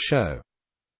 Show.